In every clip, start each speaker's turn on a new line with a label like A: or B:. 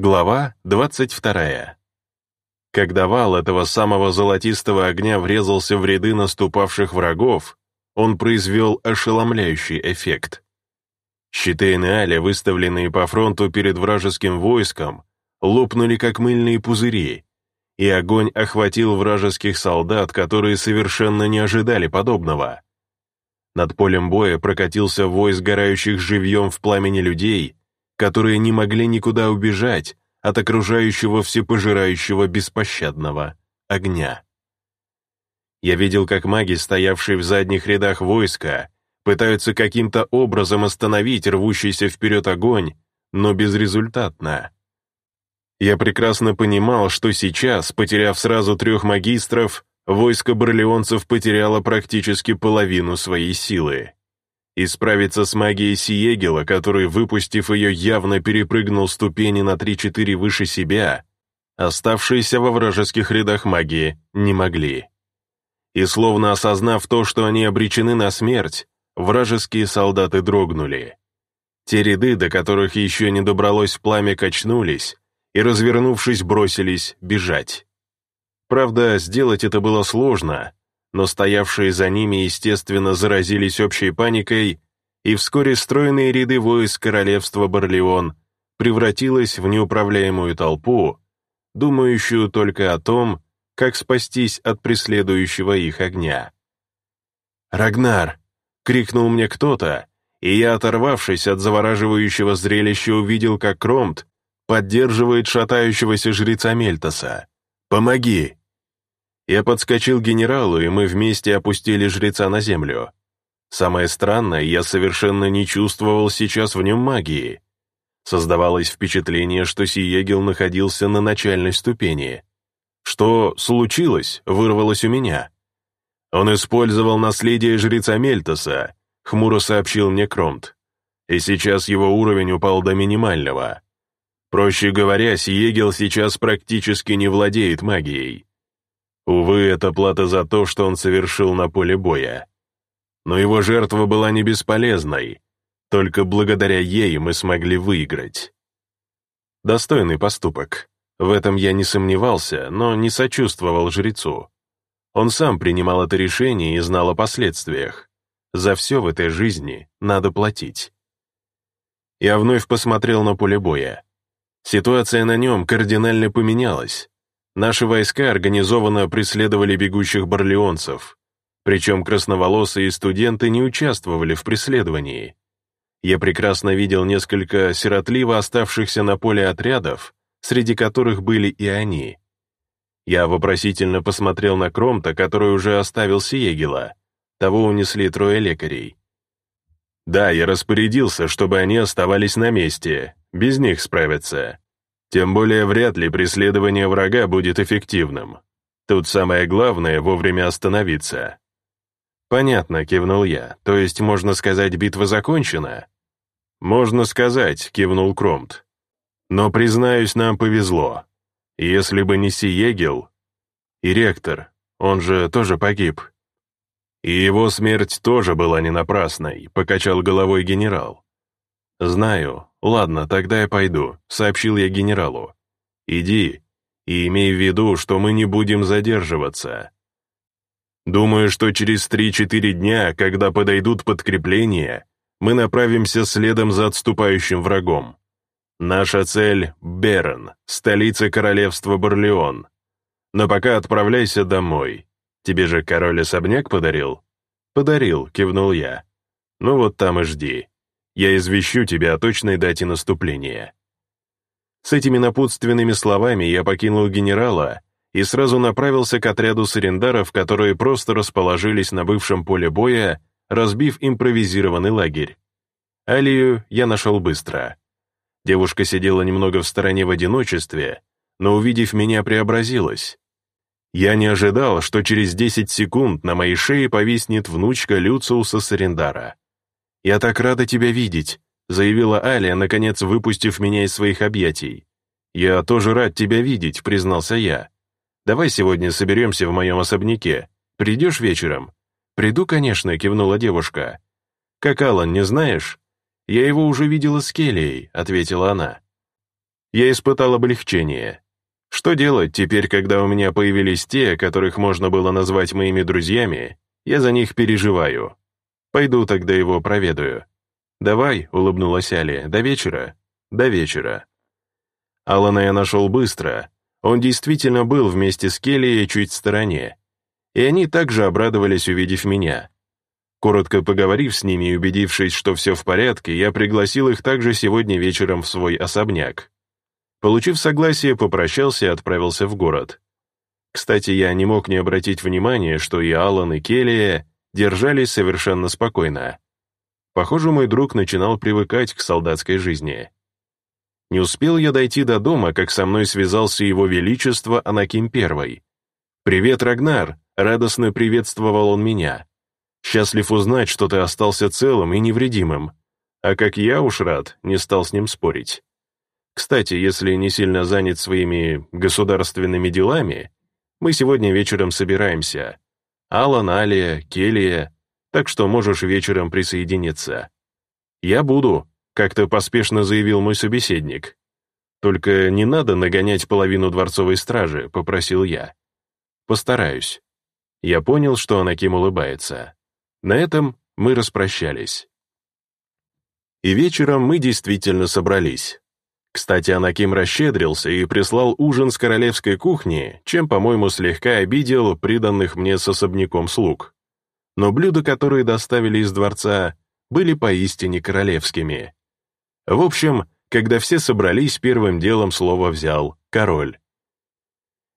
A: Глава 22. Когда вал этого самого золотистого огня врезался в ряды наступавших врагов, он произвел ошеломляющий эффект. Щиты Энеаля, выставленные по фронту перед вражеским войском, лопнули как мыльные пузыри, и огонь охватил вражеских солдат, которые совершенно не ожидали подобного. Над полем боя прокатился вой сгорающих живьем в пламени людей, которые не могли никуда убежать от окружающего всепожирающего беспощадного огня. Я видел, как маги, стоявшие в задних рядах войска, пытаются каким-то образом остановить рвущийся вперед огонь, но безрезультатно. Я прекрасно понимал, что сейчас, потеряв сразу трех магистров, войско барлеонцев потеряло практически половину своей силы. И справиться с магией Сиегела, который, выпустив ее, явно перепрыгнул ступени на 3-4 выше себя, оставшиеся во вражеских рядах магии не могли. И словно осознав то, что они обречены на смерть, вражеские солдаты дрогнули. Те ряды, до которых еще не добралось пламя, качнулись и, развернувшись, бросились бежать. Правда, сделать это было сложно, но стоявшие за ними, естественно, заразились общей паникой, и вскоре стройные ряды войск королевства Барлеон превратилась в неуправляемую толпу, думающую только о том, как спастись от преследующего их огня. «Рагнар!» — крикнул мне кто-то, и я, оторвавшись от завораживающего зрелища, увидел, как Кромт поддерживает шатающегося жреца Мельтоса. «Помоги!» Я подскочил к генералу, и мы вместе опустили жреца на землю. Самое странное, я совершенно не чувствовал сейчас в нем магии. Создавалось впечатление, что Сиегел находился на начальной ступени. Что случилось, вырвалось у меня. Он использовал наследие жреца Мельтоса, хмуро сообщил мне Кромт. И сейчас его уровень упал до минимального. Проще говоря, Сиегел сейчас практически не владеет магией. Увы, это плата за то, что он совершил на поле боя. Но его жертва была не бесполезной. Только благодаря ей мы смогли выиграть. Достойный поступок. В этом я не сомневался, но не сочувствовал жрецу. Он сам принимал это решение и знал о последствиях. За все в этой жизни надо платить. Я вновь посмотрел на поле боя. Ситуация на нем кардинально поменялась. Наши войска организованно преследовали бегущих барлеонцев, причем красноволосые студенты не участвовали в преследовании. Я прекрасно видел несколько сиротливо оставшихся на поле отрядов, среди которых были и они. Я вопросительно посмотрел на Кромта, который уже оставил Сиегела. Того унесли трое лекарей. Да, я распорядился, чтобы они оставались на месте, без них справятся. Тем более вряд ли преследование врага будет эффективным. Тут самое главное — вовремя остановиться. «Понятно», — кивнул я. «То есть, можно сказать, битва закончена?» «Можно сказать», — кивнул Кромт. «Но, признаюсь, нам повезло. Если бы не Сиегел...» «И ректор, он же тоже погиб». «И его смерть тоже была не напрасной», — покачал головой генерал. «Знаю. Ладно, тогда я пойду», — сообщил я генералу. «Иди, и имей в виду, что мы не будем задерживаться. Думаю, что через 3-4 дня, когда подойдут подкрепления, мы направимся следом за отступающим врагом. Наша цель — Берн, столица королевства Барлеон. Но пока отправляйся домой. Тебе же король особняк подарил?» «Подарил», — кивнул я. «Ну вот там и жди». Я извещу тебя о точной дате наступления». С этими напутственными словами я покинул генерала и сразу направился к отряду сарендаров, которые просто расположились на бывшем поле боя, разбив импровизированный лагерь. Алию я нашел быстро. Девушка сидела немного в стороне в одиночестве, но, увидев меня, преобразилась. Я не ожидал, что через 10 секунд на моей шее повиснет внучка Люциуса Сарендара. «Я так рада тебя видеть», — заявила Алия, наконец выпустив меня из своих объятий. «Я тоже рад тебя видеть», — признался я. «Давай сегодня соберемся в моем особняке. Придешь вечером?» «Приду, конечно», — кивнула девушка. «Как Алан, не знаешь?» «Я его уже видела с Келлией», — ответила она. я испытал облегчение. Что делать теперь, когда у меня появились те, которых можно было назвать моими друзьями, я за них переживаю. Пойду тогда его проведаю. «Давай», — улыбнулась Алия, — «до вечера». «До вечера». Алана я нашел быстро. Он действительно был вместе с Келли чуть в стороне. И они также обрадовались, увидев меня. Коротко поговорив с ними и убедившись, что все в порядке, я пригласил их также сегодня вечером в свой особняк. Получив согласие, попрощался и отправился в город. Кстати, я не мог не обратить внимания, что и Алан, и Келлия держались совершенно спокойно. Похоже, мой друг начинал привыкать к солдатской жизни. Не успел я дойти до дома, как со мной связался его величество Анаким I. «Привет, Рагнар!» — радостно приветствовал он меня. «Счастлив узнать, что ты остался целым и невредимым. А как я уж рад, не стал с ним спорить. Кстати, если не сильно занят своими государственными делами, мы сегодня вечером собираемся. Алан, Алия, Келия, так что можешь вечером присоединиться. Я буду, как-то поспешно заявил мой собеседник. Только не надо нагонять половину дворцовой стражи, попросил я. Постараюсь. Я понял, что Анаким улыбается. На этом мы распрощались. И вечером мы действительно собрались. Кстати, Анаким расщедрился и прислал ужин с королевской кухни, чем, по-моему, слегка обидел приданных мне с особняком слуг. Но блюда, которые доставили из дворца, были поистине королевскими. В общем, когда все собрались, первым делом слово взял король.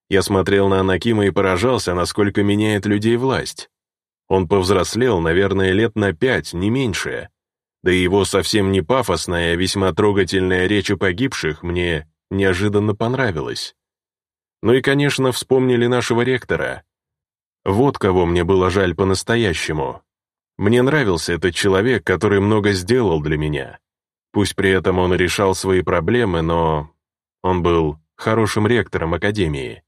A: Я смотрел на Анакима и поражался, насколько меняет людей власть. Он повзрослел, наверное, лет на пять, не меньше, да и его совсем не пафосная, а весьма трогательная речь о погибших мне неожиданно понравилась. Ну и, конечно, вспомнили нашего ректора. Вот кого мне было жаль по-настоящему. Мне нравился этот человек, который много сделал для меня. Пусть при этом он решал свои проблемы, но он был хорошим ректором Академии.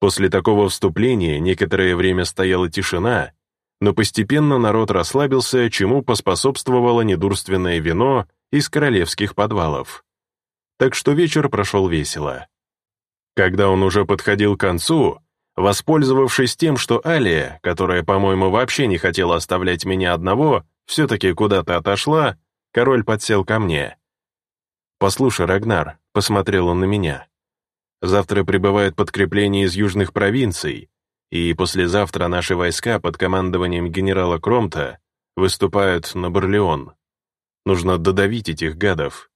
A: После такого вступления некоторое время стояла тишина, но постепенно народ расслабился, чему поспособствовало недурственное вино из королевских подвалов. Так что вечер прошел весело. Когда он уже подходил к концу, воспользовавшись тем, что Алия, которая, по-моему, вообще не хотела оставлять меня одного, все-таки куда-то отошла, король подсел ко мне. «Послушай, Рагнар», — посмотрел он на меня, — «завтра прибывает подкрепление из южных провинций, и послезавтра наши войска под командованием генерала Кромта выступают на Барлеон. Нужно додавить этих гадов.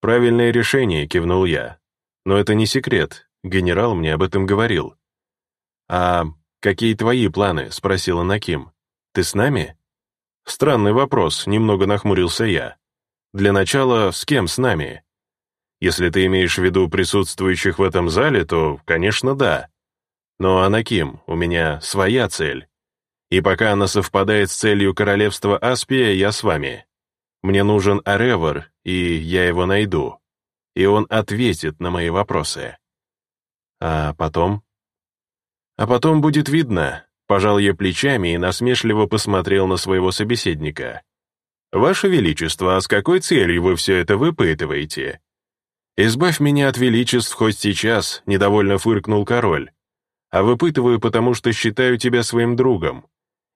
A: Правильное решение, кивнул я. Но это не секрет, генерал мне об этом говорил. А какие твои планы, спросила Наким. Ты с нами? Странный вопрос, немного нахмурился я. Для начала, с кем с нами? Если ты имеешь в виду присутствующих в этом зале, то, конечно, да. Но, Анаким, у меня своя цель. И пока она совпадает с целью королевства Аспия, я с вами. Мне нужен Аревор, и я его найду. И он ответит на мои вопросы. А потом? А потом будет видно. Пожал я плечами и насмешливо посмотрел на своего собеседника. «Ваше Величество, а с какой целью вы все это выпытываете?» «Избавь меня от величеств хоть сейчас», — недовольно фыркнул король а выпытываю, потому что считаю тебя своим другом,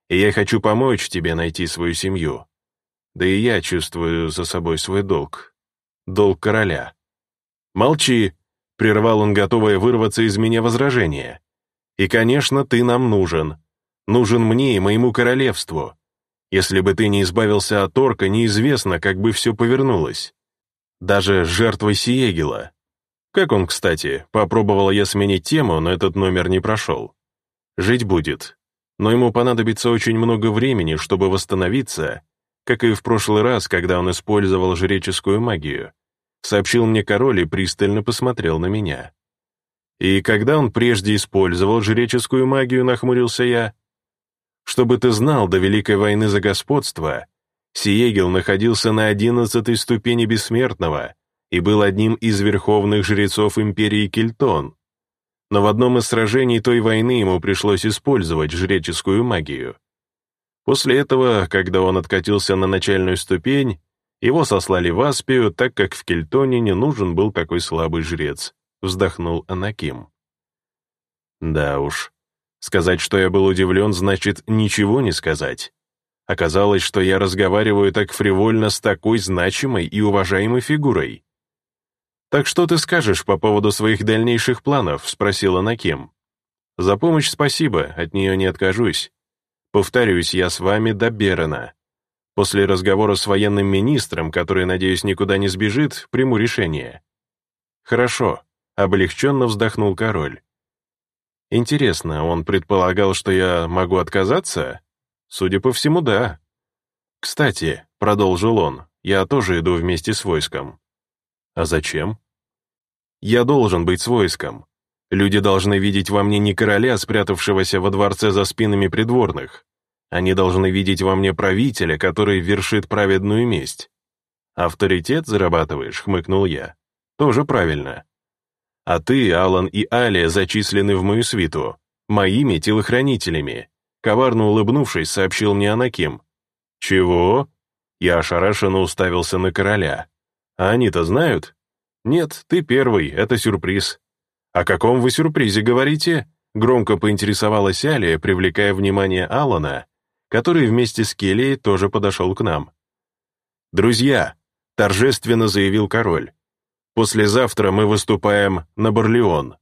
A: и я хочу помочь тебе найти свою семью. Да и я чувствую за собой свой долг. Долг короля. Молчи, прервал он, готовое вырваться из меня возражение. И, конечно, ты нам нужен. Нужен мне и моему королевству. Если бы ты не избавился от орка, неизвестно, как бы все повернулось. Даже жертвой Сиегела, как он, кстати? Попробовала я сменить тему, но этот номер не прошел. Жить будет. Но ему понадобится очень много времени, чтобы восстановиться, как и в прошлый раз, когда он использовал жреческую магию. Сообщил мне король и пристально посмотрел на меня. И когда он прежде использовал жреческую магию, нахмурился я. Чтобы ты знал, до Великой войны за господство Сиегел находился на одиннадцатой ступени бессмертного, и был одним из верховных жрецов империи Кельтон. Но в одном из сражений той войны ему пришлось использовать жреческую магию. После этого, когда он откатился на начальную ступень, Его сослали в Аспию, так как в Кельтоне не нужен был такой слабый жрец, вздохнул Анаким. Да уж, сказать, что я был удивлен, значит ничего не сказать. Оказалось, что я разговариваю так фривольно с такой значимой и уважаемой фигурой. «Так что ты скажешь по поводу своих дальнейших планов?» — спросила Накем. «За помощь спасибо, от нее не откажусь. Повторюсь, я с вами до Берена. После разговора с военным министром, который, надеюсь, никуда не сбежит, приму решение». «Хорошо», — облегченно вздохнул король. «Интересно, он предполагал, что я могу отказаться?» Судя по всему, да. Кстати, продолжил он, я тоже иду вместе с войском. А зачем? Я должен быть с войском. Люди должны видеть во мне не короля, спрятавшегося во дворце за спинами придворных. Они должны видеть во мне правителя, который вершит праведную месть. «Авторитет зарабатываешь», — хмыкнул я. «Тоже правильно. А ты, Алан и Алия зачислены в мою свиту, моими телохранителями. Коварно улыбнувшись, сообщил мне Анаким. «Чего?» Я ошарашенно уставился на короля. «А они-то знают?» «Нет, ты первый, это сюрприз». «О каком вы сюрпризе говорите?» Громко поинтересовалась Алия, привлекая внимание Алана, который вместе с Келли тоже подошел к нам. «Друзья», — торжественно заявил король, «послезавтра мы выступаем на Барлеон,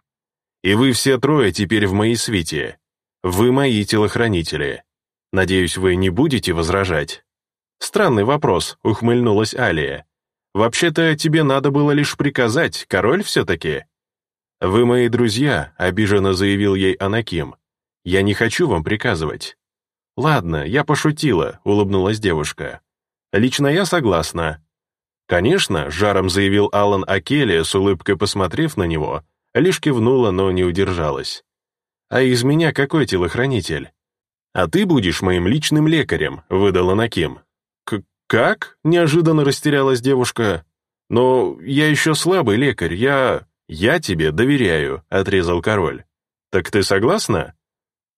A: и вы все трое теперь в моей свите. Вы мои телохранители. Надеюсь, вы не будете возражать?» «Странный вопрос», — ухмыльнулась Алия. «Вообще-то тебе надо было лишь приказать, король все-таки». «Вы мои друзья», — обиженно заявил ей Анаким. «Я не хочу вам приказывать». «Ладно, я пошутила», — улыбнулась девушка. «Лично я согласна». «Конечно», — жаром заявил Алан Акелия, с улыбкой посмотрев на него, лишь кивнула, но не удержалась. А из меня какой телохранитель? А ты будешь моим личным лекарем, выдала Наким. Как? Неожиданно растерялась девушка. Но я еще слабый лекарь, я... Я тебе доверяю, отрезал король. Так ты согласна?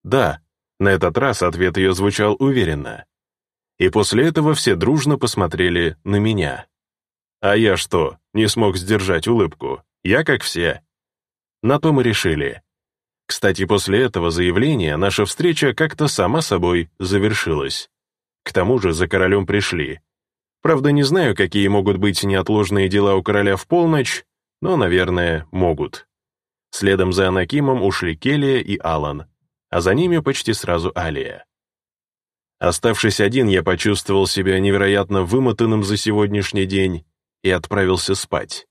A: Да. На этот раз ответ ее звучал уверенно. И после этого все дружно посмотрели на меня. А я что, не смог сдержать улыбку? Я как все. На то мы решили. Кстати, после этого заявления наша встреча как-то сама собой завершилась. К тому же за королем пришли. Правда, не знаю, какие могут быть неотложные дела у короля в полночь, но, наверное, могут. Следом за Анакимом ушли Келия и Алан, а за ними почти сразу Алия. Оставшись один, я почувствовал себя невероятно вымотанным за сегодняшний день и отправился спать.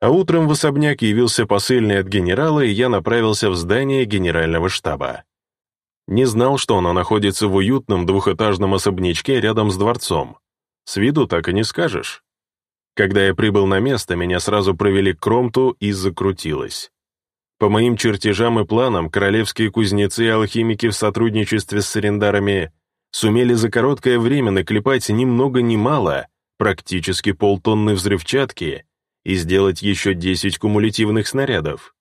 A: А утром в особняк явился посыльный от генерала, и я направился в здание генерального штаба. Не знал, что оно находится в уютном двухэтажном особнячке рядом с дворцом. С виду так и не скажешь. Когда я прибыл на место, меня сразу провели к Кромту и закрутилось. По моим чертежам и планам, королевские кузнецы и алхимики в сотрудничестве с сарендарами сумели за короткое время наклепать ни много ни мало, практически полтонны взрывчатки, и сделать еще 10 кумулятивных снарядов.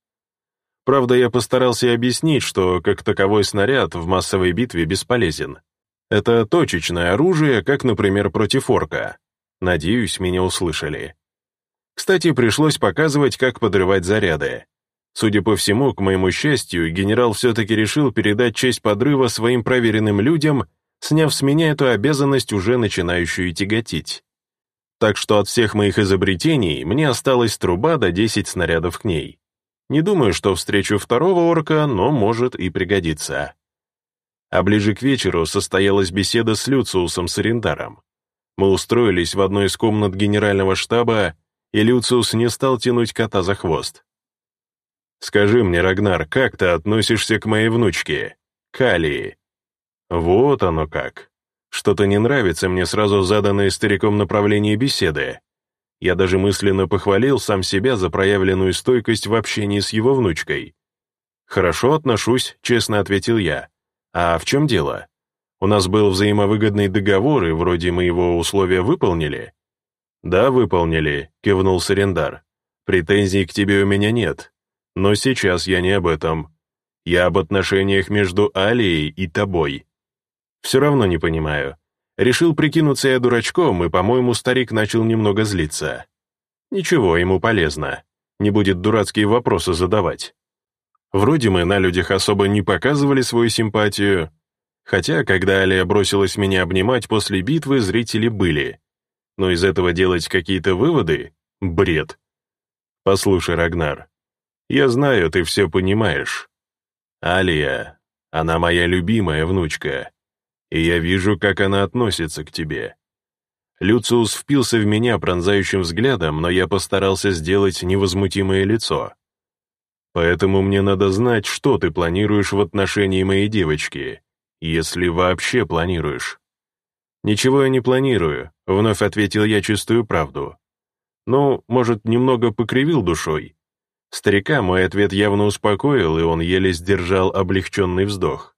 A: Правда, я постарался объяснить, что как таковой снаряд в массовой битве бесполезен. Это точечное оружие, как, например, против орка. Надеюсь, меня услышали. Кстати, пришлось показывать, как подрывать заряды. Судя по всему, к моему счастью, генерал все-таки решил передать честь подрыва своим проверенным людям, сняв с меня эту обязанность, уже начинающую тяготить так что от всех моих изобретений мне осталась труба до 10 снарядов к ней. Не думаю, что встречу второго орка, но может и пригодится. А ближе к вечеру состоялась беседа с Люциусом Сарендаром. Мы устроились в одной из комнат генерального штаба, и Люциус не стал тянуть кота за хвост. «Скажи мне, Рагнар, как ты относишься к моей внучке, Калии?» «Вот оно как. Что-то не нравится мне сразу заданное стариком направление беседы. Я даже мысленно похвалил сам себя за проявленную стойкость в общении с его внучкой. «Хорошо отношусь», — честно ответил я. «А в чем дело? У нас был взаимовыгодный договор, и вроде мы его условия выполнили?» «Да, выполнили», — кивнул Сарендар. «Претензий к тебе у меня нет. Но сейчас я не об этом. Я об отношениях между Алией и тобой». «Все равно не понимаю. Решил прикинуться я дурачком, и, по-моему, старик начал немного злиться. Ничего, ему полезно. Не будет дурацкие вопросы задавать. Вроде мы на людях особо не показывали свою симпатию, хотя, когда Алия бросилась меня обнимать после битвы, зрители были. Но из этого делать какие-то выводы — бред. Послушай, Рагнар, я знаю, ты все понимаешь. Алия, она моя любимая внучка, и я вижу, как она относится к тебе. Люциус впился в меня пронзающим взглядом, но я постарался сделать невозмутимое лицо. Поэтому мне надо знать, что ты планируешь в отношении моей девочки, если вообще планируешь. «Ничего я не планирую», — вновь ответил я чистую правду. «Ну, может, немного покривил душой?» Старика мой ответ явно успокоил, и он еле сдержал облегченный вздох.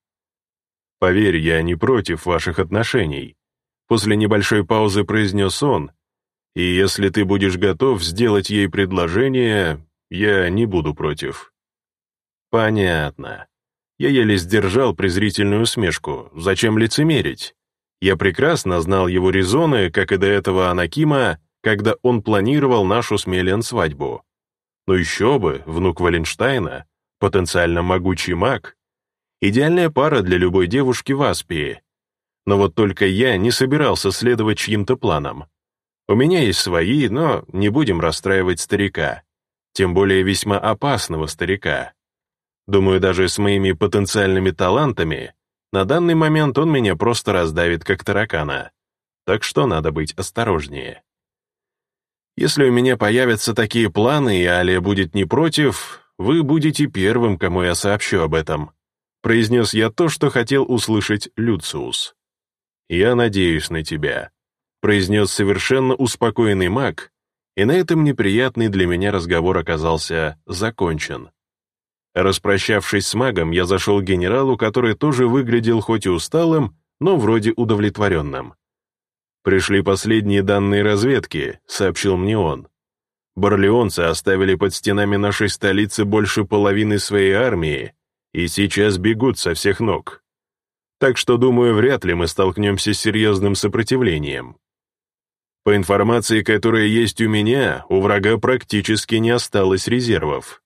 A: «Поверь, я не против ваших отношений», — после небольшой паузы произнес он, «и если ты будешь готов сделать ей предложение, я не буду против». Понятно. Я еле сдержал презрительную усмешку. Зачем лицемерить? Я прекрасно знал его резоны, как и до этого Анакима, когда он планировал нашу с Мелиан свадьбу. Но еще бы, внук Валенштейна, потенциально могучий маг. Идеальная пара для любой девушки в Аспии. Но вот только я не собирался следовать чьим-то планам. У меня есть свои, но не будем расстраивать старика тем более весьма опасного старика. Думаю, даже с моими потенциальными талантами на данный момент он меня просто раздавит как таракана. Так что надо быть осторожнее. Если у меня появятся такие планы, и Алия будет не против, вы будете первым, кому я сообщу об этом. Произнес я то, что хотел услышать Люциус. «Я надеюсь на тебя», — произнес совершенно успокоенный маг, и на этом неприятный для меня разговор оказался закончен. Распрощавшись с магом, я зашел к генералу, который тоже выглядел хоть и усталым, но вроде удовлетворенным. «Пришли последние данные разведки», — сообщил мне он. «Барлеонцы оставили под стенами нашей столицы больше половины своей армии и сейчас бегут со всех ног. Так что, думаю, вряд ли мы столкнемся с серьезным сопротивлением. По информации, которая есть у меня, у врага практически не осталось резервов.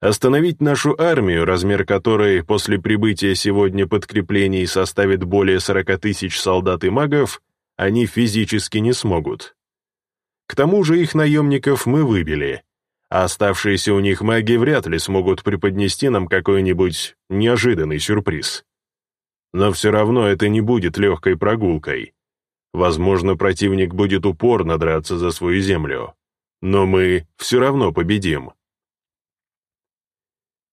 A: Остановить нашу армию, размер которой после прибытия сегодня подкреплений составит более 40 тысяч солдат и магов, они физически не смогут. К тому же их наемников мы выбили, оставшиеся у них маги вряд ли смогут преподнести нам какой-нибудь неожиданный сюрприз. Но все равно это не будет легкой прогулкой. Возможно, противник будет упорно драться за свою землю. Но мы все равно победим.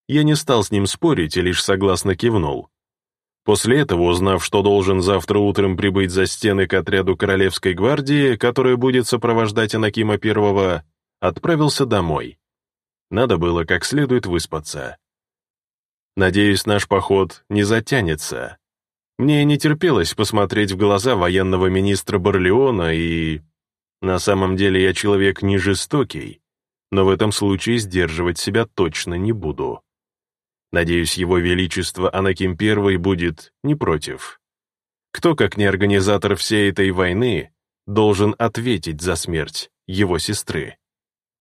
A: Я не стал с ним спорить и лишь согласно кивнул. После этого, узнав, что должен завтра утром прибыть за стены к отряду Королевской гвардии, которая будет сопровождать Анакима Первого, отправился домой. Надо было как следует выспаться. Надеюсь, наш поход не затянется. Мне не терпелось посмотреть в глаза военного министра Барлеона, и... На самом деле я человек не жестокий, но в этом случае сдерживать себя точно не буду. Надеюсь, его величество Анаким I будет не против. Кто, как не организатор всей этой войны, должен ответить за смерть его сестры?